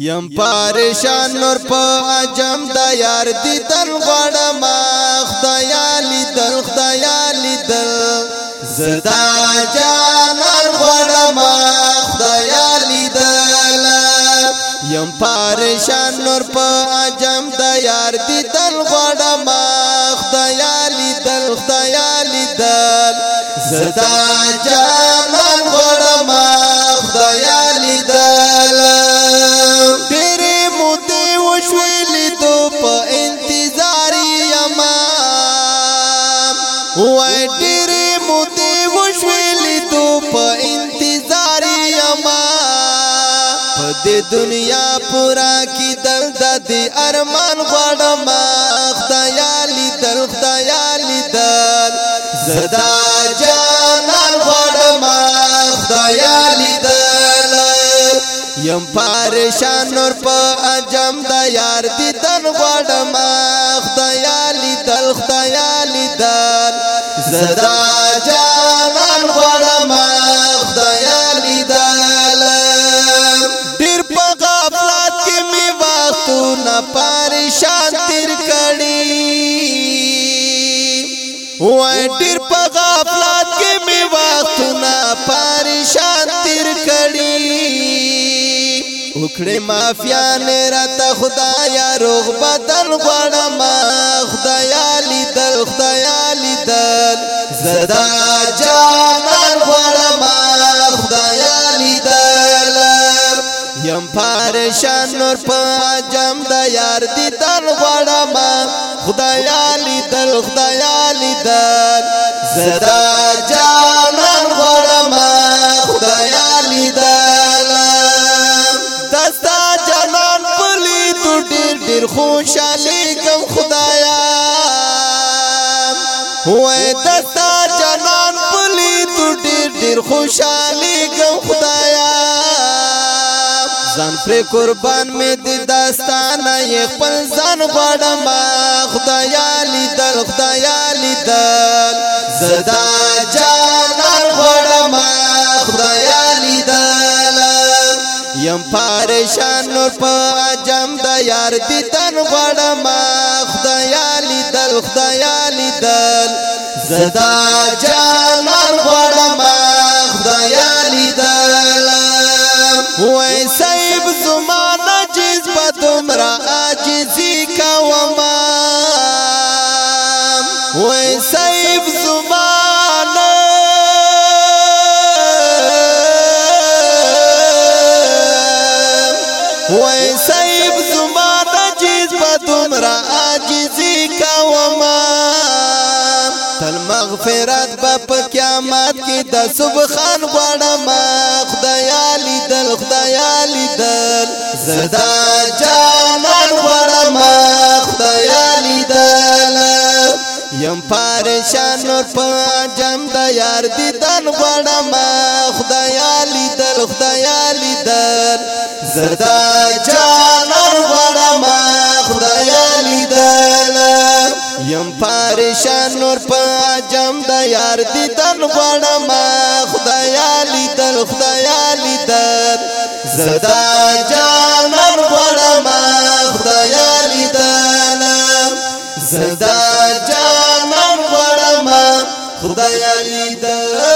یم پریشان نور په عجم د یار دی تر غړم خدایا لیدل خدایا لیدل زدا جان غړم خدایا لیدل یم پریشان نور په عجم د یار دی تر غړم خدایا لیدل خدایا لیدل زدا جان وای ډېرې مودې وشویلې تو په انتظار یما په دې دنیا پورا کی درد دې ارمان غړم خدایا لیدل خدایا لیدل زدا جانان غړم خدایا لیدل يم پارشان نور په اجم د یار دې تن غړم زدا جانان غړم خدای لیدل ډیر په غفلت کې می وختونه پریشان تیر کړي وای ډیر په غفلت کې می وختونه پریشان تیر کړي وکړې مافیا نه راته خدایا روغ بدن غړم خدایا لیدل خدایا دا جانان غړما خدایا لیدل یم پارشان نور په جام د یار دي تن غړما خدایا لیدل خدایا لیدل زدا جانان غړما خدایا لیدل دستا جانان پلی تو ډیر ډیر خوشاله کم خدایا وای دستا ډیر خوشالي ګم خدایا ځان پر قربان مې د داستان یې خپل ځان غړم خدایا لیدل خدایا لیدل زدا جانان غړم خدایا لیدل یم پریشان نور په جام د یار دیدن غړم خدایا لیدل خدایا لیدل زدا جان وای صاحب زما د جیز په دومره عاجزي کوما تل مغفرت به په قیامت کې د سبحان غواړم خدایا لیدل خدایا لیدل زدا جانان غواړم خدایا لیدل یم پارشان نور په جام د یار دیدن غواړم خدایا زتا جانر غړم خدای لیدل یم پریشان نور پاجم د یار دیدن غړم خدای لیدل خدای لیدل زتا جانر غړم خدای لیدل زتا جانر غړم خدای لیدل